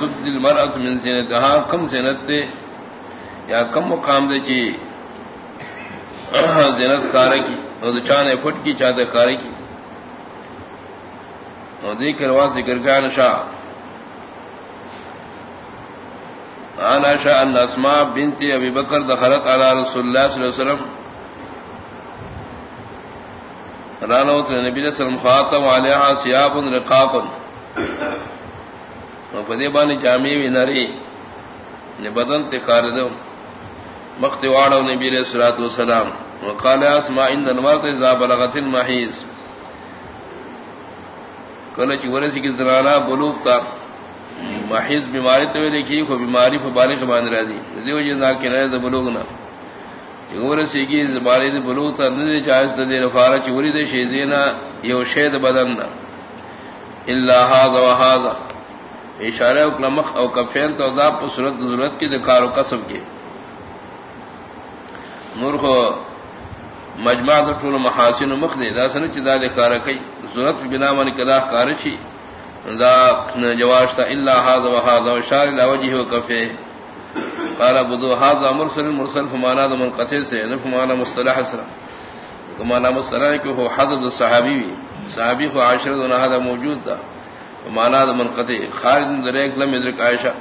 تبدل مرأت من زینتها، کم زینت دے، یا کم مقام دے چی زینت کار کی اور چانے فٹ کی چاہتے کار کی۔ اور ذکر وا ذکر کا نشا۔ انا شاء ان اسماء بنت ابي بکر دخلت على رسول الله صلى الله عليه وسلم۔ رانوت نبی صلی اللہ علیہ وسلم خاتم علیہا سیاب رقاق فدی بانی جامعی وی نری بدن تکار دو مخت واڑو نبی علیہ الصلوۃ والسلام. وقال اسماء ان المرض اذا بلغت المحيض کله چې ورسی کی زنانا بلوغ تا محیض بیماری تو لکھی کو بیماری فبالغ باندې راځي. دیو جنا کې نه د بلوغ نه. ورسی کی زباری د بلوغ تا نه جائز د رفاره چې ورید شي دینا یو شید بدن نه. الا هذا وهذا اشارہ لمخ او کفین تو دا په صورت ضرورت کی د کار او کسب کی. نور کو مجمع د ټول محاسن و مخ دے، دا سن چې دا د کار ضرورت بنا من کدا کار شي دا جواز تا الا هذا وهذا اشار الى وجهه وكفه قال ابو هذا مرسل مرسل فمانا د منقطع سے نہ فمانا مصطلح سره کما نام مصطلح کہ هو حضرت الصحابی صحابی کو عاشر و هذا موجود تھا مانا دا منقطع. خالد درک لم ادرک عائشہ.